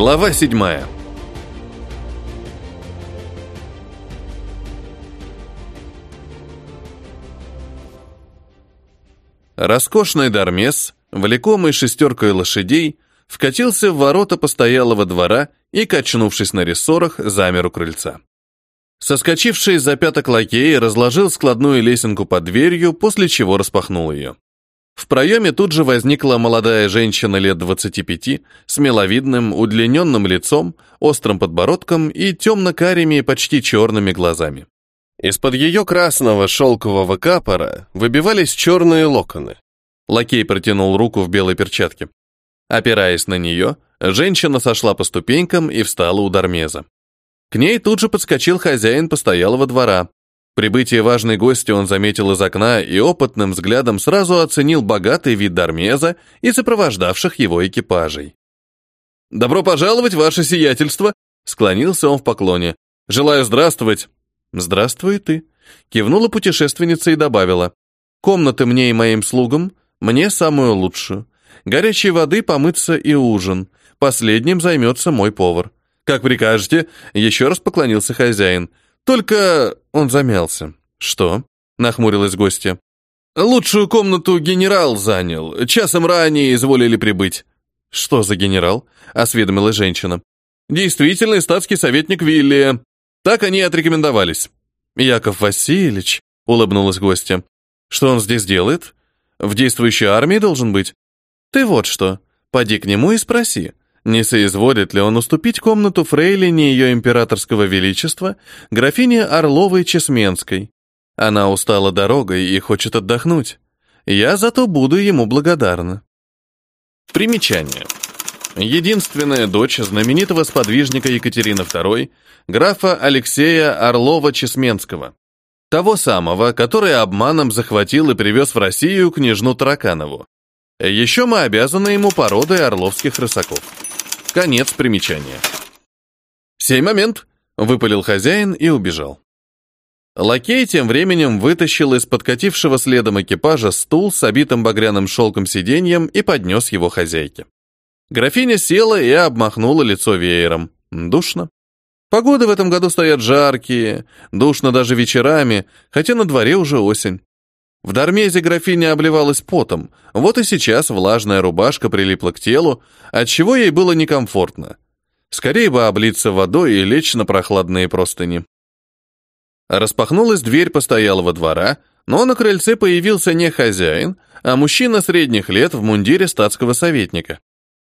Глава седьмая. Роскошный Дармес, влекомый шестеркой лошадей, вкатился в ворота постоялого двора и, качнувшись на рессорах, замер у крыльца. Соскочивший из запяток лакей разложил складную лесенку под дверью, после чего распахнул ее. В проеме тут же возникла молодая женщина лет 25 с миловидным, удлиненным лицом, острым подбородком и темно-карими, почти черными глазами. Из-под ее красного шелкового капора выбивались черные локоны. Лакей протянул руку в белой перчатке. Опираясь на нее, женщина сошла по ступенькам и встала у Дармеза. К ней тут же подскочил хозяин постоялого двора. Прибытие важной гости он заметил из окна и опытным взглядом сразу оценил богатый вид Дармеза и сопровождавших его экипажей. «Добро пожаловать, ваше сиятельство!» Склонился он в поклоне. «Желаю здравствовать!» «Здравствуй ты!» Кивнула путешественница и добавила. «Комнаты мне и моим слугам, мне самую лучшую. Горячей воды, помыться и ужин. Последним займется мой повар. Как прикажете?» Еще раз поклонился хозяин. «Только...» — он замялся. «Что?» — нахмурилась гостья. «Лучшую комнату генерал занял. Часом ранее изволили прибыть». «Что за генерал?» — осведомилась женщина. «Действительный статский советник Виллия. Так они отрекомендовались». «Яков Васильевич», — улыбнулась гостья. «Что он здесь делает? В действующей армии должен быть. Ты вот что, поди к нему и спроси, не соизволит ли он уступить комнату фрейлине ее императорского величества, графине Орловой-Чесменской. Она устала дорогой и хочет отдохнуть. Я зато буду ему благодарна. Примечание. Единственная дочь знаменитого сподвижника Екатерины II, графа Алексея Орлова-Чесменского. Того самого, который обманом захватил и привез в Россию княжну Тараканову. Еще мы обязаны ему породой орловских рысаков. Конец примечания. «Сей момент!» — выпалил хозяин и убежал. Лакей тем временем вытащил из подкатившего следом экипажа стул с обитым багряным шелком сиденьем и поднес его хозяйке. Графиня села и обмахнула лицо веером. Душно. Погоды в этом году стоят жаркие, душно даже вечерами, хотя на дворе уже осень. В Дармезе графиня обливалась потом, вот и сейчас влажная рубашка прилипла к телу, отчего ей было некомфортно. Скорее бы облиться водой и лечь на прохладные простыни. Распахнулась дверь постоялого двора, но на крыльце появился не хозяин, а мужчина средних лет в мундире статского советника.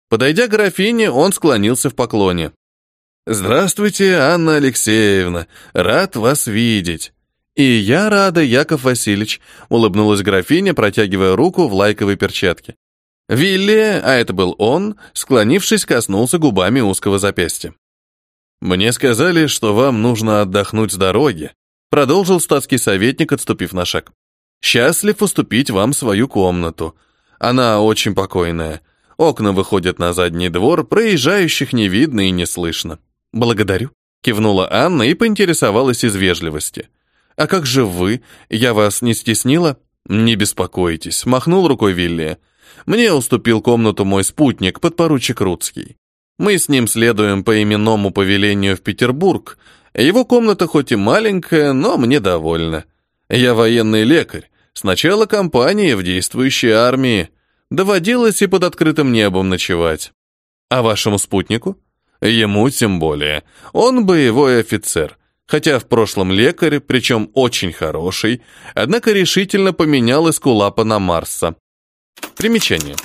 Подойдя к графине, он склонился в поклоне. «Здравствуйте, Анна Алексеевна, рад вас видеть». «И я рада, Яков Васильевич», — улыбнулась графиня, протягивая руку в лайковой перчатке. Вилли, а это был он, склонившись, коснулся губами узкого запястья. «Мне сказали, что вам нужно отдохнуть с дороги», — продолжил статский советник, отступив на шаг. «Счастлив уступить вам свою комнату. Она очень покойная. Окна выходят на задний двор, проезжающих не видно и не слышно. «Благодарю», — кивнула Анна и поинтересовалась из вежливости. «А как же вы? Я вас не стеснила?» «Не беспокойтесь», — махнул рукой Вилли. «Мне уступил комнату мой спутник, подпоручик Рудский. Мы с ним следуем по именному повелению в Петербург. Его комната хоть и маленькая, но мне довольна. Я военный лекарь, сначала компании в действующей армии. Доводилось и под открытым небом ночевать. А вашему спутнику?» Ему тем более. Он боевой офицер, хотя в прошлом лекарь, причем очень хороший, однако решительно поменял Эскулапа на Марса. Примечание.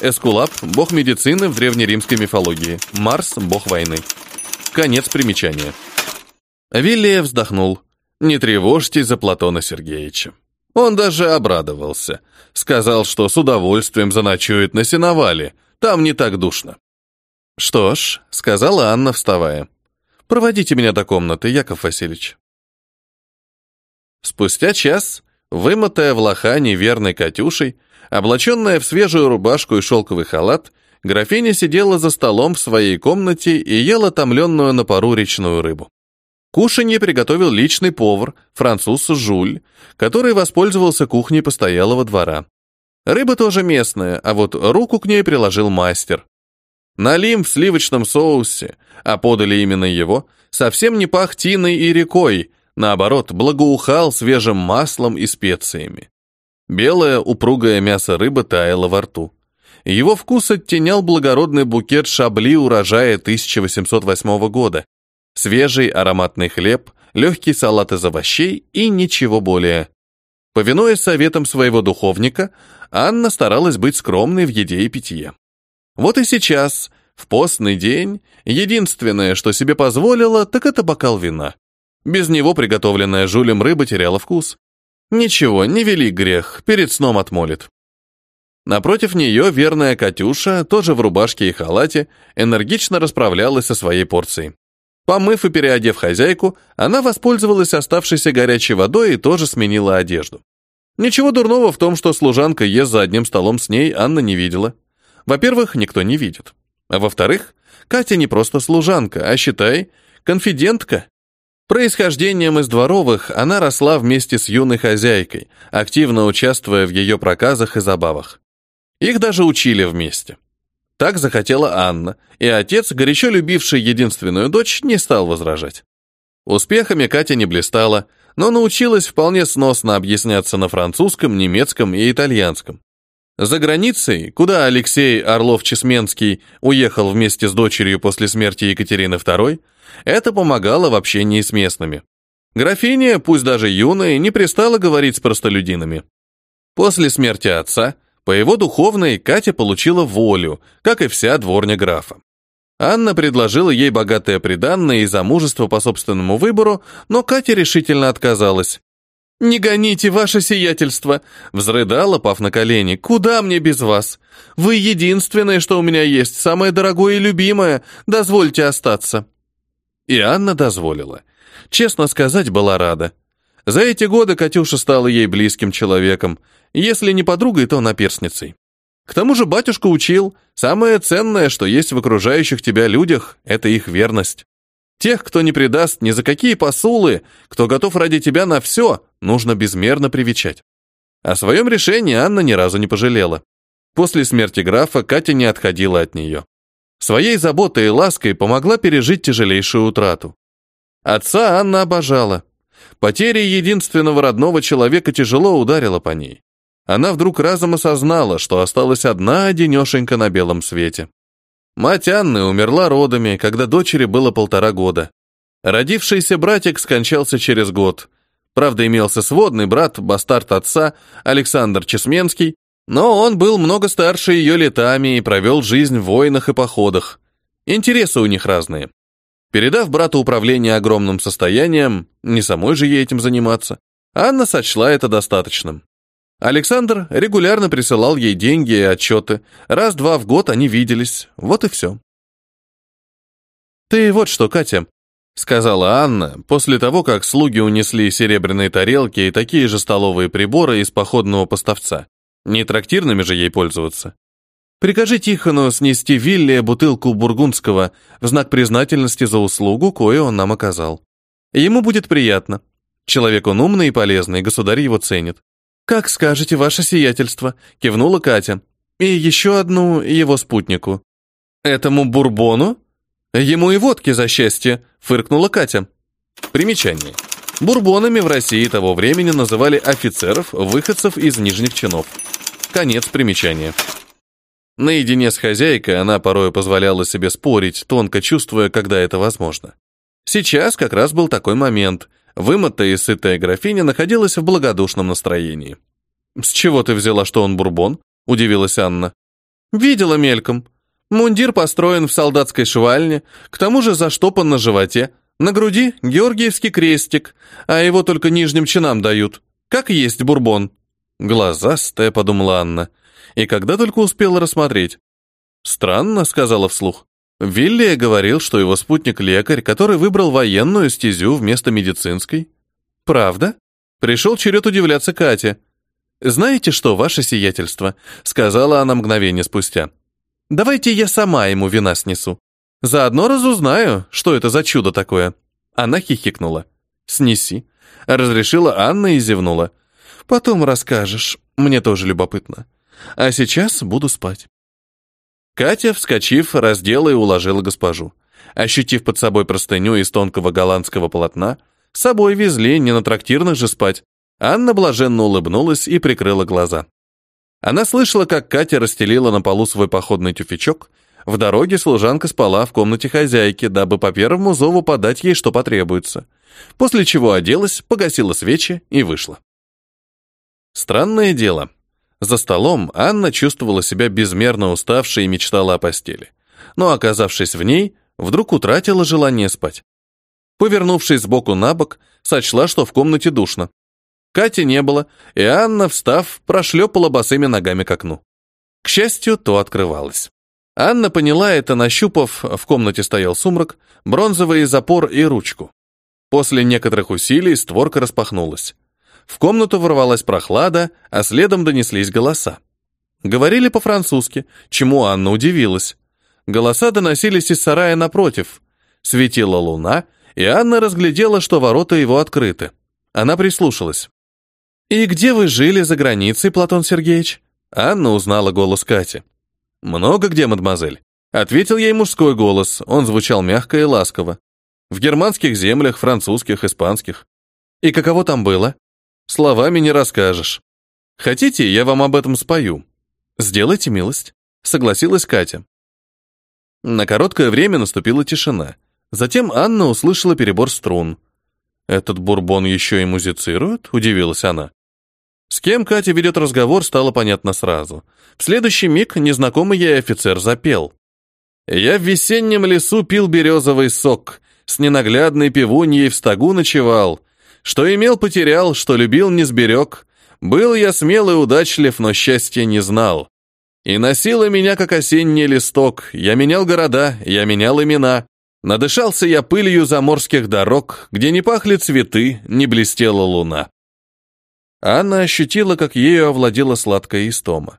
Эскулап – бог медицины в древнеримской мифологии, Марс – бог войны. Конец примечания. Виллия вздохнул. «Не тревожьтесь за Платона Сергеевича». Он даже обрадовался. Сказал, что с удовольствием заночует на сеновале. Там не так душно. «Что ж», — сказала Анна, вставая, — «проводите меня до комнаты, Яков Васильевич». Спустя час, вымытая в лоха неверной Катюшей, облаченная в свежую рубашку и шелковый халат, графиня сидела за столом в своей комнате и ела томленную на пару речную рыбу. Кушанье приготовил личный повар, француз Жуль, который воспользовался кухней постоялого двора. Рыба тоже местная, а вот руку к ней приложил мастер. Налим в сливочном соусе, а подали именно его, совсем не пах тиной и рекой, наоборот, благоухал свежим маслом и специями. Белое упругое мясо рыбы таяло во рту. Его вкус оттенял благородный букет шабли урожая 1808 года. Свежий ароматный хлеб, легкий салат из овощей и ничего более. Повинуясь советам своего духовника, Анна старалась быть скромной в еде и питье. Вот и сейчас, в постный день, единственное, что себе позволила, так это бокал вина. Без него приготовленная жулем рыба теряла вкус. Ничего, не велик грех, перед сном отмолит. Напротив нее верная Катюша, тоже в рубашке и халате, энергично расправлялась со своей порцией. Помыв и переодев хозяйку, она воспользовалась оставшейся горячей водой и тоже сменила одежду. Ничего дурного в том, что служанка ест за одним столом с ней, Анна не видела. Во-первых, никто не видит. А во-вторых, Катя не просто служанка, а, считай, конфидентка. Происхождением из дворовых она росла вместе с юной хозяйкой, активно участвуя в ее проказах и забавах. Их даже учили вместе. Так захотела Анна, и отец, горячо любивший единственную дочь, не стал возражать. Успехами Катя не блистала, но научилась вполне сносно объясняться на французском, немецком и итальянском. За границей, куда Алексей Орлов-Чесменский уехал вместе с дочерью после смерти Екатерины II, это помогало в общении с местными. Графиня, пусть даже юная, не пристала говорить с простолюдинами. После смерти отца по его духовной Катя получила волю, как и вся дворня графа. Анна предложила ей богатое приданное и замужество по собственному выбору, но Катя решительно отказалась. «Не гоните ваше сиятельство!» — взрыдала, пав на колени. «Куда мне без вас? Вы единственное, что у меня есть, самое дорогое и любимое. Дозвольте остаться». И Анна дозволила. Честно сказать, была рада. За эти годы Катюша стала ей близким человеком, если не подругой, то наперсницей. К тому же батюшка учил, самое ценное, что есть в окружающих тебя людях, это их верность. Тех, кто не предаст ни за какие посулы, кто готов ради тебя на все, нужно безмерно привечать. О своем решении Анна ни разу не пожалела. После смерти графа Катя не отходила от нее. Своей заботой и лаской помогла пережить тяжелейшую утрату. Отца Анна обожала. Потеря единственного родного человека тяжело ударила по ней она вдруг разом осознала, что осталась одна одинешенька на белом свете. Мать Анны умерла родами, когда дочери было полтора года. Родившийся братик скончался через год. Правда, имелся сводный брат, бастард отца, Александр Чесменский, но он был много старше ее летами и провел жизнь в войнах и походах. Интересы у них разные. Передав брату управление огромным состоянием, не самой же ей этим заниматься, Анна сочла это достаточным. Александр регулярно присылал ей деньги и отчеты. Раз-два в год они виделись. Вот и все. «Ты вот что, Катя», — сказала Анна, после того, как слуги унесли серебряные тарелки и такие же столовые приборы из походного поставца. Не трактирными же ей пользоваться. «Прикажи Тихону снести Вилле бутылку бургундского в знак признательности за услугу, кое он нам оказал. Ему будет приятно. Человек он умный и полезный, государь его ценит. «Как скажете, ваше сиятельство», — кивнула Катя. «И еще одну его спутнику». «Этому бурбону?» «Ему и водки за счастье», — фыркнула Катя. Примечание. Бурбонами в России того времени называли офицеров, выходцев из нижних чинов. Конец примечания. Наедине с хозяйкой она порой позволяла себе спорить, тонко чувствуя, когда это возможно. Сейчас как раз был такой момент — Вымытая и сытая графиня находилась в благодушном настроении. «С чего ты взяла, что он бурбон?» — удивилась Анна. «Видела мельком. Мундир построен в солдатской швальне, к тому же заштопан на животе. На груди георгиевский крестик, а его только нижним чинам дают. Как есть бурбон». «Глазастая», — подумала Анна, и когда только успела рассмотреть. «Странно», — сказала вслух. Вилли говорил, что его спутник лекарь, который выбрал военную стезю вместо медицинской. Правда? Пришел черед удивляться Кате. «Знаете что, ваше сиятельство?» — сказала она мгновение спустя. «Давайте я сама ему вина снесу. Заодно разузнаю, что это за чудо такое». Она хихикнула. «Снеси», — разрешила Анна и зевнула. «Потом расскажешь, мне тоже любопытно. А сейчас буду спать». Катя, вскочив, раздела и уложила госпожу. Ощутив под собой простыню из тонкого голландского полотна, с собой везли, не на трактирных же спать. Анна блаженно улыбнулась и прикрыла глаза. Она слышала, как Катя расстелила на полу свой походный тюфячок. В дороге служанка спала в комнате хозяйки, дабы по первому зову подать ей, что потребуется. После чего оделась, погасила свечи и вышла. Странное дело. За столом Анна чувствовала себя безмерно уставшей и мечтала о постели. Но, оказавшись в ней, вдруг утратила желание спать. Повернувшись сбоку на бок, сочла, что в комнате душно. Кати не было, и Анна, встав, прошлепала босыми ногами к окну. К счастью, то открывалось. Анна поняла это, нащупав, в комнате стоял сумрак, бронзовый запор и ручку. После некоторых усилий створка распахнулась. В комнату ворвалась прохлада, а следом донеслись голоса. Говорили по-французски, чему Анна удивилась. Голоса доносились из сарая напротив. Светила луна, и Анна разглядела, что ворота его открыты. Она прислушалась. «И где вы жили за границей, Платон Сергеевич?» Анна узнала голос Кати. «Много где, мадемуазель?» Ответил ей мужской голос, он звучал мягко и ласково. «В германских землях, французских, испанских». «И каково там было?» «Словами не расскажешь. Хотите, я вам об этом спою?» «Сделайте милость», — согласилась Катя. На короткое время наступила тишина. Затем Анна услышала перебор струн. «Этот бурбон еще и музицирует?» — удивилась она. С кем Катя ведет разговор, стало понятно сразу. В следующий миг незнакомый ей офицер запел. «Я в весеннем лесу пил березовый сок, с ненаглядной пивуньей в стогу ночевал. Что имел, потерял, что любил, не сберег. Был я смелый, удачлив, но счастья не знал. И носило меня, как осенний листок. Я менял города, я менял имена. Надышался я пылью заморских дорог, где не пахли цветы, не блестела луна. Анна ощутила, как ею овладела сладкая истома.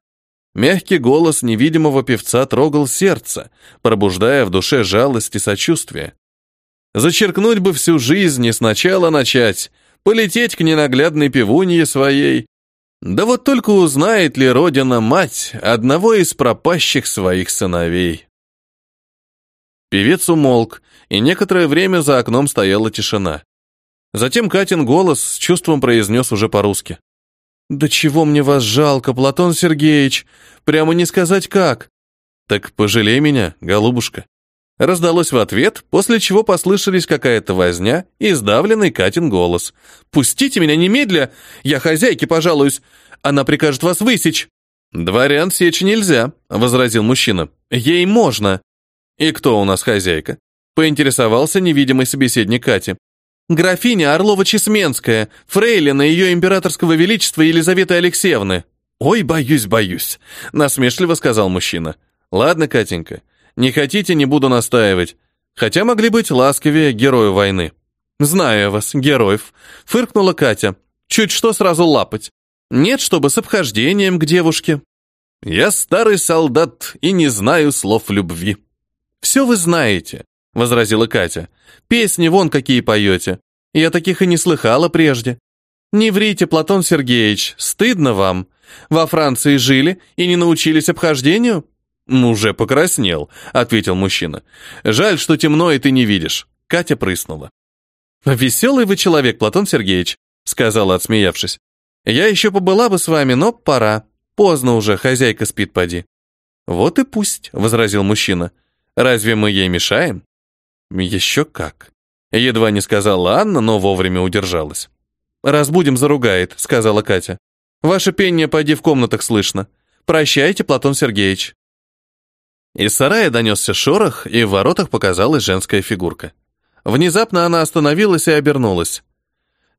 Мягкий голос невидимого певца трогал сердце, пробуждая в душе жалость и сочувствие. Зачеркнуть бы всю жизнь и сначала начать, полететь к ненаглядной певунье своей. Да вот только узнает ли родина мать одного из пропащих своих сыновей. Певец умолк, и некоторое время за окном стояла тишина. Затем Катин голос с чувством произнес уже по-русски. «Да чего мне вас жалко, Платон Сергеевич? Прямо не сказать как». «Так пожалей меня, голубушка». Раздалось в ответ, после чего послышались какая-то возня и сдавленный Катин голос. «Пустите меня немедля! Я хозяйке пожалуюсь! Она прикажет вас высечь!» «Дворян сечь нельзя», — возразил мужчина. «Ей можно». «И кто у нас хозяйка?» — поинтересовался невидимый собеседник Кати. Графиня Орлова-Чесменская, фрейлина ее императорского величества Елизаветы Алексеевны. Ой, боюсь, боюсь, насмешливо сказал мужчина. Ладно, Катенька, не хотите, не буду настаивать. Хотя могли быть ласковее герою войны. Знаю вас, героев, фыркнула Катя. Чуть что сразу лапать. Нет, чтобы с обхождением к девушке. Я старый солдат и не знаю слов любви. Все вы знаете, возразила Катя. Песни вон какие поете. Я таких и не слыхала прежде. Не врите, Платон Сергеевич, стыдно вам. Во Франции жили и не научились обхождению? Уже покраснел, ответил мужчина. Жаль, что темно и ты не видишь. Катя прыснула. Веселый вы человек, Платон Сергеевич, сказала, отсмеявшись. Я еще побыла бы с вами, но пора. Поздно уже, хозяйка спит, поди. Вот и пусть, возразил мужчина. Разве мы ей мешаем? Еще как. Едва не сказала Анна, но вовремя удержалась. «Разбудим, заругает», — сказала Катя. «Ваше пение пойди в комнатах слышно. Прощайте, Платон Сергеевич». Из сарая донесся шорох, и в воротах показалась женская фигурка. Внезапно она остановилась и обернулась.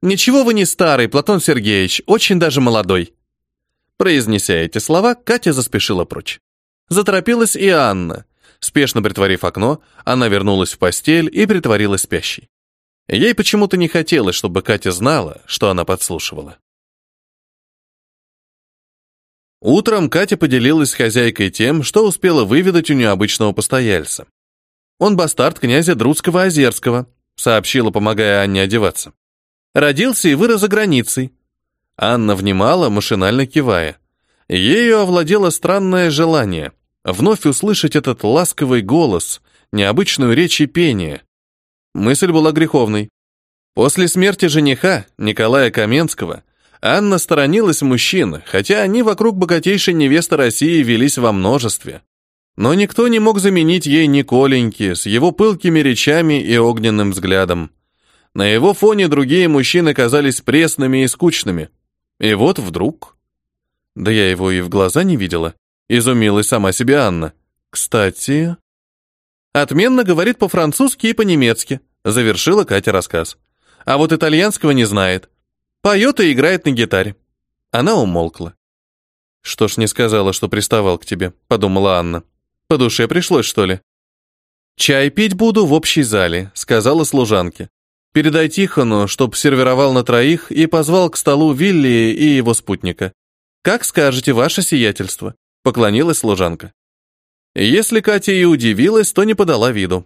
«Ничего вы не старый, Платон Сергеевич, очень даже молодой». Произнеся эти слова, Катя заспешила прочь. Заторопилась и Анна, Спешно притворив окно, она вернулась в постель и притворилась спящей. Ей почему-то не хотелось, чтобы Катя знала, что она подслушивала. Утром Катя поделилась с хозяйкой тем, что успела выведать у необычного постояльца. Он бастард князя Друцкого Озерского, сообщила, помогая Анне одеваться. Родился и вырос за границей. Анна внимала, машинально кивая. Ею овладело странное желание — Вновь услышать этот ласковый голос, необычную речь и пение. Мысль была греховной. После смерти жениха, Николая Каменского, Анна сторонилась мужчин, хотя они вокруг богатейшей невесты России велись во множестве. Но никто не мог заменить ей Николеньки с его пылкими речами и огненным взглядом. На его фоне другие мужчины казались пресными и скучными. И вот вдруг... Да я его и в глаза не видела. Изумилась сама себе Анна. Кстати... Отменно говорит по-французски и по-немецки, завершила Катя рассказ. А вот итальянского не знает. Поет и играет на гитаре. Она умолкла. Что ж не сказала, что приставал к тебе, подумала Анна. По душе пришлось, что ли? Чай пить буду в общей зале, сказала служанке. Передай Тихону, чтоб сервировал на троих и позвал к столу Вилли и его спутника. Как скажете, ваше сиятельство, поклонилась служанка. Если Катя и удивилась, то не подала виду.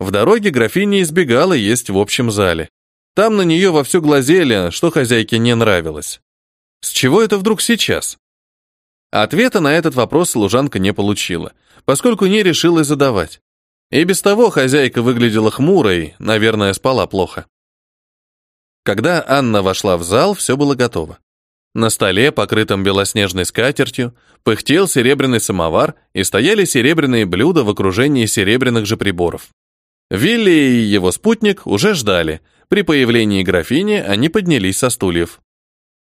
В дороге графиня избегала есть в общем зале. Там на нее вовсю глазели, что хозяйке не нравилось. С чего это вдруг сейчас? Ответа на этот вопрос служанка не получила, поскольку не решилась задавать. И без того хозяйка выглядела хмурой, наверное, спала плохо. Когда Анна вошла в зал, все было готово. На столе, покрытом белоснежной скатертью, пыхтел серебряный самовар и стояли серебряные блюда в окружении серебряных же приборов. Вилли и его спутник уже ждали. При появлении графини они поднялись со стульев.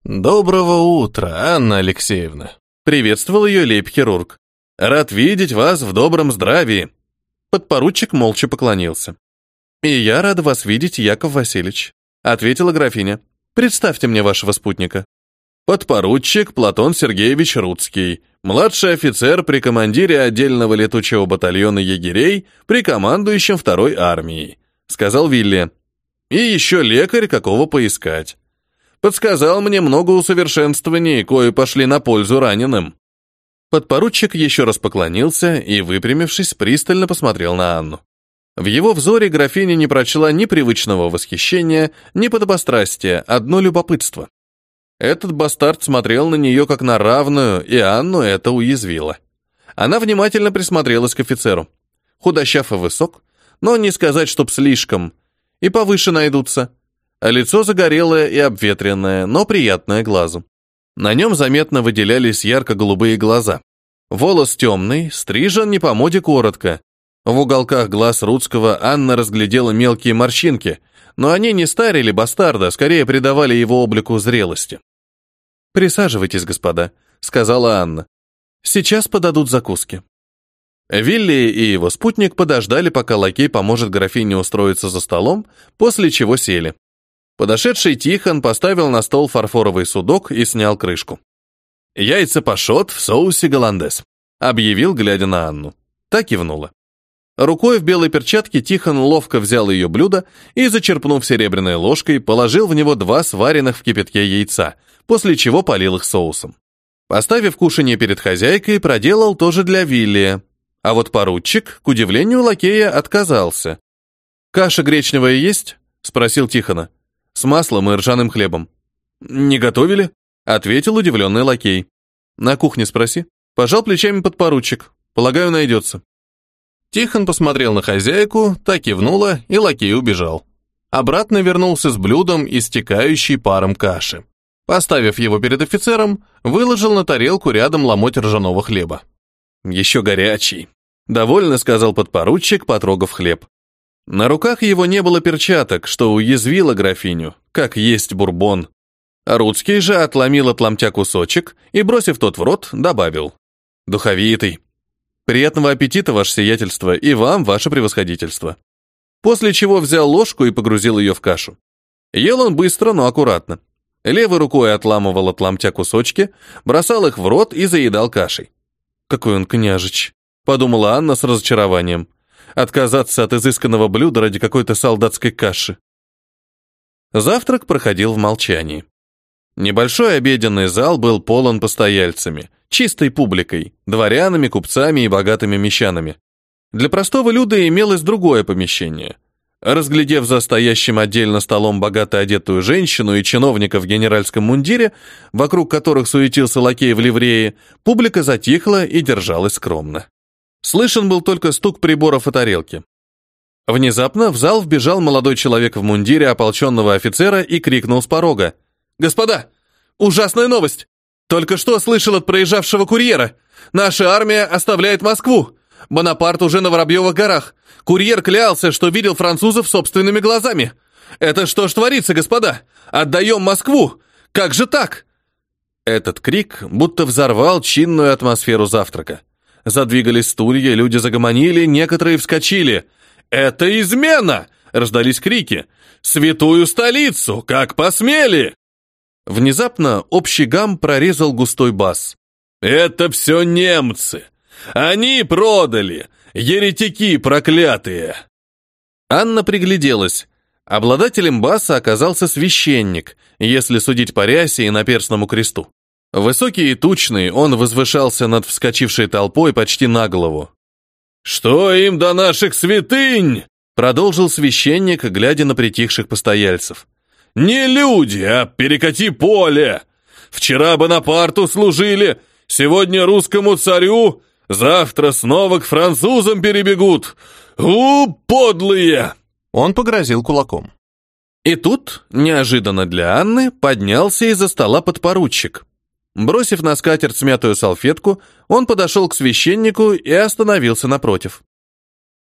«Доброго утра, Анна Алексеевна!» Приветствовал ее лейб-хирург. «Рад видеть вас в добром здравии!» Подпоручик молча поклонился. «И я рада вас видеть, Яков Васильевич», — ответила графиня. «Представьте мне вашего спутника». Подпоручик Платон Сергеевич Рудский, младший офицер при командире отдельного летучего батальона егерей при командующем второй армией, сказал Вилли. И еще лекарь, какого поискать. Подсказал мне много усовершенствований, кои пошли на пользу раненым. Подпоручик еще раз поклонился и, выпрямившись, пристально посмотрел на Анну. В его взоре графиня не прочла ни привычного восхищения, ни подобострастия, одно любопытство. Этот бастард смотрел на нее как на равную, и Анну это уязвило. Она внимательно присмотрелась к офицеру. Худощав и высок, но не сказать, чтоб слишком. И повыше найдутся. А лицо загорелое и обветренное, но приятное глазу. На нем заметно выделялись ярко-голубые глаза. Волос темный, стрижен не по моде коротко. В уголках глаз Рудского Анна разглядела мелкие морщинки, но они не старили бастарда, скорее придавали его облику зрелости. «Присаживайтесь, господа», — сказала Анна. «Сейчас подадут закуски». Вилли и его спутник подождали, пока лакей поможет графине устроиться за столом, после чего сели. Подошедший Тихон поставил на стол фарфоровый судок и снял крышку. «Яйца пашот в соусе голландес», — объявил, глядя на Анну. Так кивнула. Рукой в белой перчатке Тихон ловко взял ее блюдо и, зачерпнув серебряной ложкой, положил в него два сваренных в кипятке яйца, после чего полил их соусом. Поставив кушанье перед хозяйкой, проделал тоже для Виллия. А вот поручик, к удивлению лакея, отказался. «Каша гречневая есть?» — спросил Тихона с маслом и ржаным хлебом. «Не готовили?» — ответил удивленный лакей. «На кухне спроси». Пожал плечами подпоручик. Полагаю, найдется. Тихон посмотрел на хозяйку, так кивнула, и лакей убежал. Обратно вернулся с блюдом, истекающей паром каши. Поставив его перед офицером, выложил на тарелку рядом ломоть ржаного хлеба. «Еще горячий», — довольно сказал подпоручик, потрогав хлеб. На руках его не было перчаток, что уязвило графиню, как есть бурбон. Рудский же отломил от ломтя кусочек и, бросив тот в рот, добавил. «Духовитый. Приятного аппетита, ваше сиятельство, и вам, ваше превосходительство». После чего взял ложку и погрузил ее в кашу. Ел он быстро, но аккуратно. Левой рукой отламывал от ломтя кусочки, бросал их в рот и заедал кашей. «Какой он княжич», — подумала Анна с разочарованием отказаться от изысканного блюда ради какой-то солдатской каши. Завтрак проходил в молчании. Небольшой обеденный зал был полон постояльцами, чистой публикой, дворянами, купцами и богатыми мещанами. Для простого люда имелось другое помещение. Разглядев за стоящим отдельно столом богато одетую женщину и чиновника в генеральском мундире, вокруг которых суетился лакей в ливрее, публика затихла и держалась скромно. Слышен был только стук приборов и тарелки. Внезапно в зал вбежал молодой человек в мундире ополченного офицера и крикнул с порога. «Господа, ужасная новость! Только что слышал от проезжавшего курьера. Наша армия оставляет Москву. Бонапарт уже на Воробьевых горах. Курьер клялся, что видел французов собственными глазами. Это что ж творится, господа? Отдаем Москву! Как же так?» Этот крик будто взорвал чинную атмосферу завтрака. Задвигались стулья, люди загомонили, некоторые вскочили. «Это измена!» — раздались крики. «Святую столицу! Как посмели!» Внезапно общий гам прорезал густой бас. «Это все немцы! Они продали! Еретики проклятые!» Анна пригляделась. Обладателем баса оказался священник, если судить по рясе и наперстному кресту. Высокий и тучный, он возвышался над вскочившей толпой почти на голову. «Что им до наших святынь?» продолжил священник, глядя на притихших постояльцев. «Не люди, а перекати поле! Вчера Бонапарту служили, сегодня русскому царю, завтра снова к французам перебегут! У, подлые!» Он погрозил кулаком. И тут, неожиданно для Анны, поднялся из-за стола подпоручик. Бросив на скатерть смятую салфетку, он подошел к священнику и остановился напротив.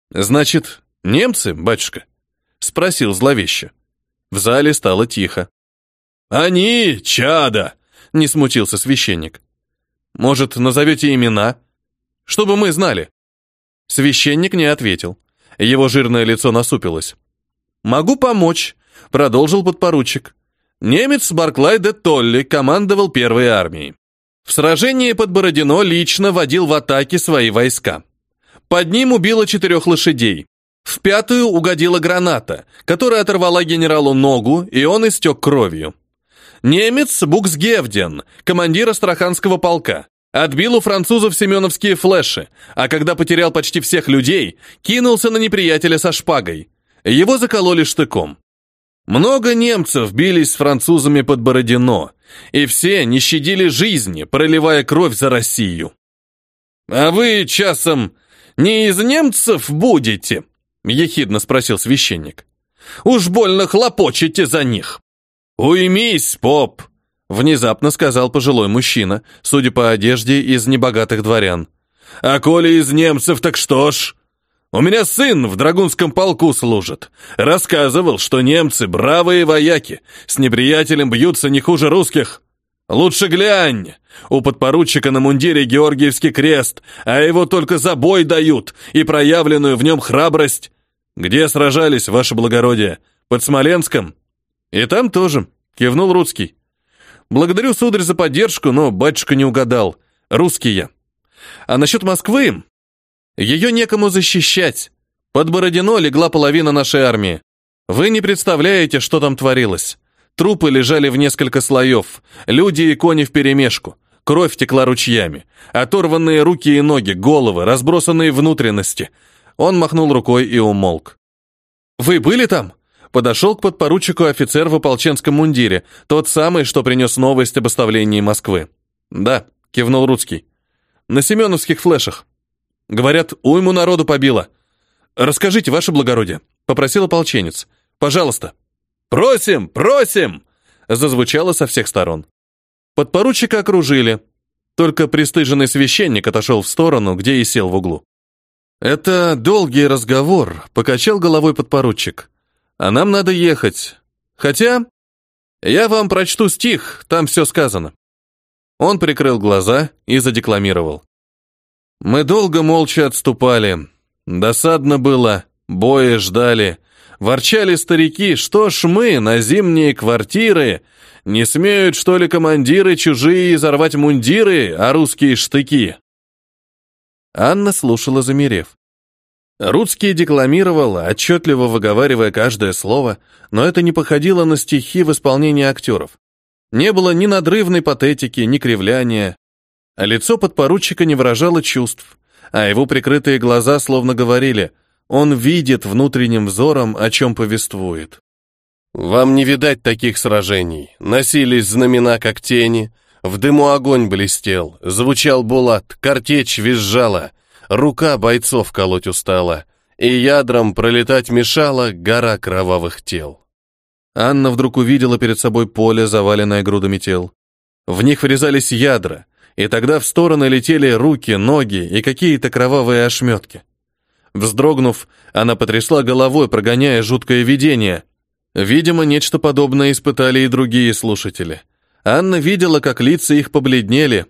«Значит, немцы, батюшка?» — спросил зловеще. В зале стало тихо. «Они, чада!» — не смутился священник. «Может, назовете имена? Чтобы мы знали?» Священник не ответил. Его жирное лицо насупилось. «Могу помочь», — продолжил подпоручик. Немец Барклай де Толли командовал первой армией. В сражении под Бородино лично водил в атаке свои войска. Под ним убило четырех лошадей. В пятую угодила граната, которая оторвала генералу ногу, и он истек кровью. Немец Буксгевден, командир Астраханского полка, отбил у французов семеновские флеши, а когда потерял почти всех людей, кинулся на неприятеля со шпагой. Его закололи штыком. Много немцев бились с французами под Бородино, и все не щадили жизни, проливая кровь за Россию. «А вы, часом, не из немцев будете?» — ехидно спросил священник. «Уж больно хлопочете за них». «Уймись, поп!» — внезапно сказал пожилой мужчина, судя по одежде, из небогатых дворян. «А коли из немцев, так что ж?» У меня сын в драгунском полку служит. Рассказывал, что немцы бравые вояки, с неприятелем бьются не хуже русских. Лучше глянь. У подпоручика на мундире Георгиевский крест, а его только за бой дают и проявленную в нем храбрость. Где сражались, ваше благородие? Под Смоленском? И там тоже, кивнул русский. Благодарю, сударь, за поддержку, но батюшка не угадал. Русский я. А насчет Москвы, ее некому защищать. Под Бородино легла половина нашей армии. Вы не представляете, что там творилось. Трупы лежали в несколько слоев, люди и кони вперемешку. Кровь текла ручьями. Оторванные руки и ноги, головы, разбросанные внутренности. Он махнул рукой и умолк. «Вы были там?» Подошел к подпоручику офицер в ополченском мундире, тот самый, что принес новость об оставлении Москвы. «Да», — кивнул Рудский. «На семеновских флешах. Говорят, уйму народу побило. Расскажите, ваше благородие, попросил ополченец. Пожалуйста. Просим, просим, зазвучало со всех сторон. Подпоручика окружили. Только пристыженный священник отошел в сторону, где и сел в углу. Это долгий разговор, покачал головой подпоручик. А нам надо ехать. Хотя я вам прочту стих, там все сказано. Он прикрыл глаза и задекламировал. Мы долго молча отступали. Досадно было, боя ждали. Ворчали старики, что ж мы на зимние квартиры, не смеют, что ли, командиры чужие изорвать мундиры, а русские штыки. Анна слушала, замерев. Рудский декламировал, отчетливо выговаривая каждое слово, но это не походило на стихи в исполнении актеров. Не было ни надрывной патетики, ни кривляния, а лицо подпоручика не выражало чувств, а его прикрытые глаза словно говорили «он видит внутренним взором, о чем повествует». «Вам не видать таких сражений. Носились знамена, как тени. В дыму огонь блестел, звучал булат, картечь визжала. рука бойцов колоть устала, и ядром пролетать мешала гора кровавых тел. Анна вдруг увидела перед собой поле, заваленное грудами тел. В них врезались ядра, и тогда в стороны летели руки, ноги и какие-то кровавые ошметки. Вздрогнув, она потрясла головой, прогоняя жуткое видение. Видимо, нечто подобное испытали и другие слушатели. Анна видела, как лица их побледнели.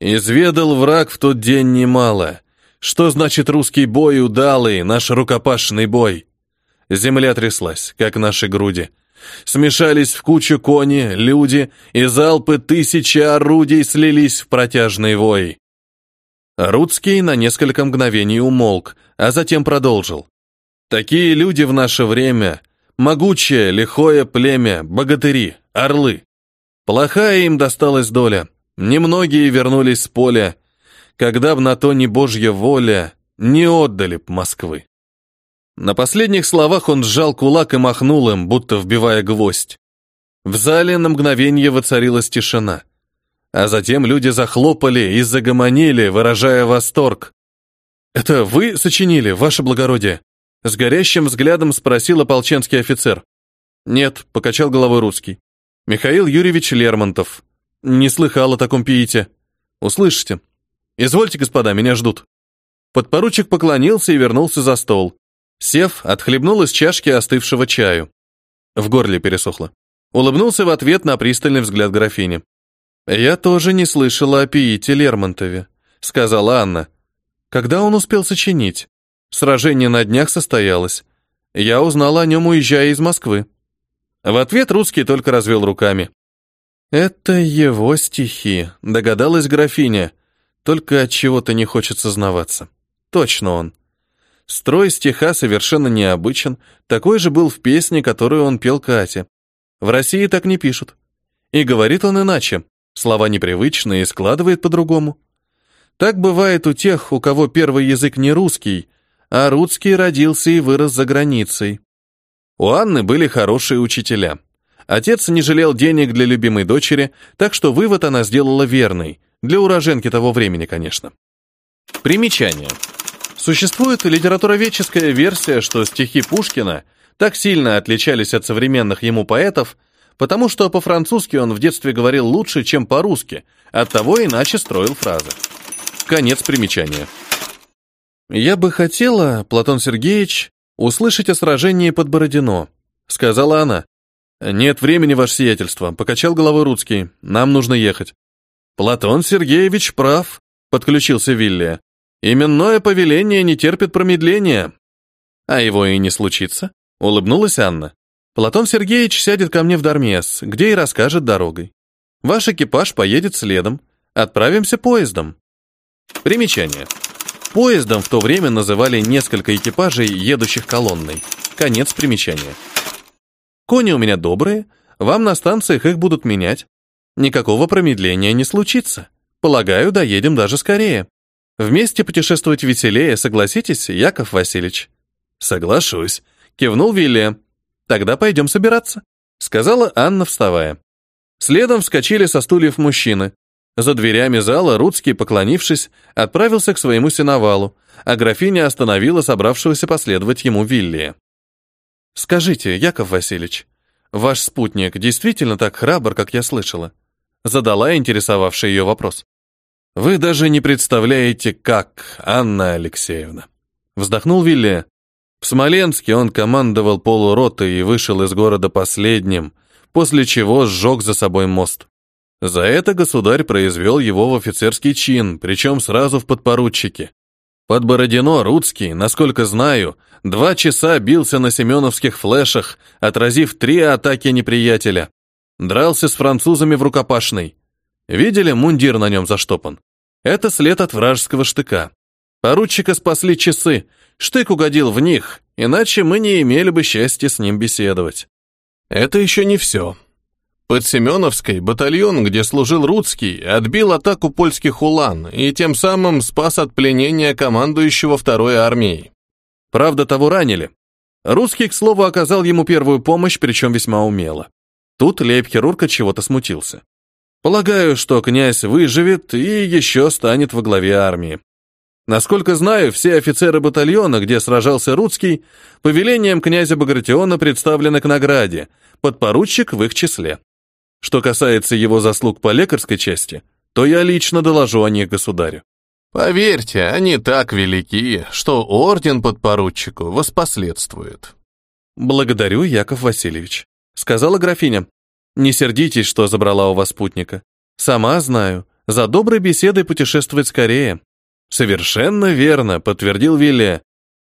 «Изведал враг в тот день немало. Что значит русский бой удалый, наш рукопашный бой?» Земля тряслась, как наши груди. Смешались в кучу кони, люди, и залпы тысячи орудий слились в протяжный вой. Рудский на несколько мгновений умолк, а затем продолжил. «Такие люди в наше время — могучее, лихое племя, богатыри, орлы. Плохая им досталась доля, немногие вернулись с поля, когда б на то не божья воля, не отдали б Москвы». На последних словах он сжал кулак и махнул им, будто вбивая гвоздь. В зале на мгновение воцарилась тишина. А затем люди захлопали и загомонили, выражая восторг. «Это вы сочинили, ваше благородие?» С горящим взглядом спросил ополченский офицер. «Нет», — покачал головой русский. «Михаил Юрьевич Лермонтов. Не слыхал о таком пиите. Услышите. Извольте, господа, меня ждут». Подпоручик поклонился и вернулся за стол. Сев, отхлебнул из чашки остывшего чаю. В горле пересохло. Улыбнулся в ответ на пристальный взгляд графини. «Я тоже не слышала о Пиите Лермонтове», — сказала Анна. «Когда он успел сочинить? Сражение на днях состоялось. Я узнала о нем, уезжая из Москвы». В ответ русский только развел руками. «Это его стихи», — догадалась графиня. «Только от чего-то не хочет сознаваться. Точно он». Строй стиха совершенно необычен, такой же был в песне, которую он пел Кате. В России так не пишут. И говорит он иначе. Слова непривычные и складывает по-другому. Так бывает у тех, у кого первый язык не русский, а русский родился и вырос за границей. У Анны были хорошие учителя. Отец не жалел денег для любимой дочери, так что вывод она сделала верный, для уроженки того времени, конечно. Примечание. Существует литературоведческая версия, что стихи Пушкина так сильно отличались от современных ему поэтов, потому что по-французски он в детстве говорил лучше, чем по-русски, оттого иначе строил фразы. Конец примечания. «Я бы хотела, Платон Сергеевич, услышать о сражении под Бородино», — сказала она. «Нет времени, ваше сиятельство», — покачал головой Рудский. «Нам нужно ехать». «Платон Сергеевич прав», — подключился Виллия. Именное повеление не терпит промедления. А его и не случится, улыбнулась Анна. Платон Сергеевич сядет ко мне в Дармес, где и расскажет дорогой. Ваш экипаж поедет следом. Отправимся поездом. Примечание. Поездом в то время называли несколько экипажей, едущих колонной. Конец примечания. Кони у меня добрые, вам на станциях их будут менять. Никакого промедления не случится. Полагаю, доедем даже скорее. Вместе путешествовать веселее, согласитесь, Яков Васильевич? Соглашусь, кивнул Вилли. Тогда пойдем собираться, сказала Анна, вставая. Следом вскочили со стульев мужчины. За дверями зала Рудский, поклонившись, отправился к своему сеновалу, а графиня остановила собравшегося последовать ему Виллия. «Скажите, Яков Васильевич, ваш спутник действительно так храбр, как я слышала?» Задала интересовавший ее вопрос. Вы даже не представляете, как, Анна Алексеевна. Вздохнул Вилли. В Смоленске он командовал полуротой и вышел из города последним, после чего сжег за собой мост. За это государь произвел его в офицерский чин, причем сразу в подпоручике. Под Бородино Рудский, насколько знаю, два часа бился на семеновских флешах, отразив три атаки неприятеля. Дрался с французами в рукопашной. Видели, мундир на нем заштопан? Это след от вражеского штыка. Поручика спасли часы, штык угодил в них, иначе мы не имели бы счастья с ним беседовать. Это еще не все. Под Семеновской батальон, где служил Рудский, отбил атаку польских улан и тем самым спас от пленения командующего второй армией. Правда, того ранили. Русский, к слову, оказал ему первую помощь, причем весьма умело. Тут лейб-хирург от чего-то смутился. Полагаю, что князь выживет и еще станет во главе армии. Насколько знаю, все офицеры батальона, где сражался Рудский, по велениям князя Багратиона представлены к награде, подпоручик в их числе. Что касается его заслуг по лекарской части, то я лично доложу о них государю. Поверьте, они так велики, что орден подпоручику воспоследствует. Благодарю, Яков Васильевич, сказала графиня. Не сердитесь, что забрала у вас спутника. Сама знаю, за доброй беседой путешествовать скорее. Совершенно верно, подтвердил Вилли.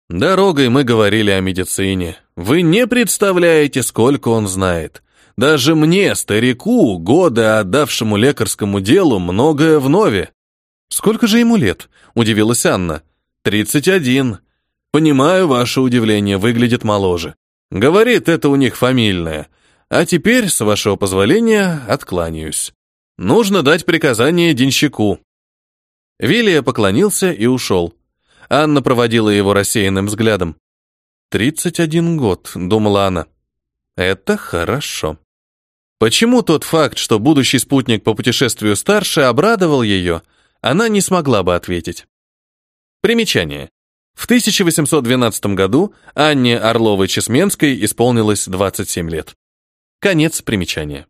Дорогой мы говорили о медицине. Вы не представляете, сколько он знает. Даже мне, старику, годы отдавшему лекарскому делу, многое вновь. Сколько же ему лет? Удивилась Анна. Тридцать один. Понимаю, ваше удивление выглядит моложе. Говорит, это у них фамильное. А теперь, с вашего позволения, откланяюсь. Нужно дать приказание денщику. Вилия поклонился и ушел. Анна проводила его рассеянным взглядом. «Тридцать один год», — думала она. «Это хорошо». Почему тот факт, что будущий спутник по путешествию старше, обрадовал ее, она не смогла бы ответить. Примечание. В 1812 году Анне Орловой-Чесменской исполнилось 27 лет. Конец примечания.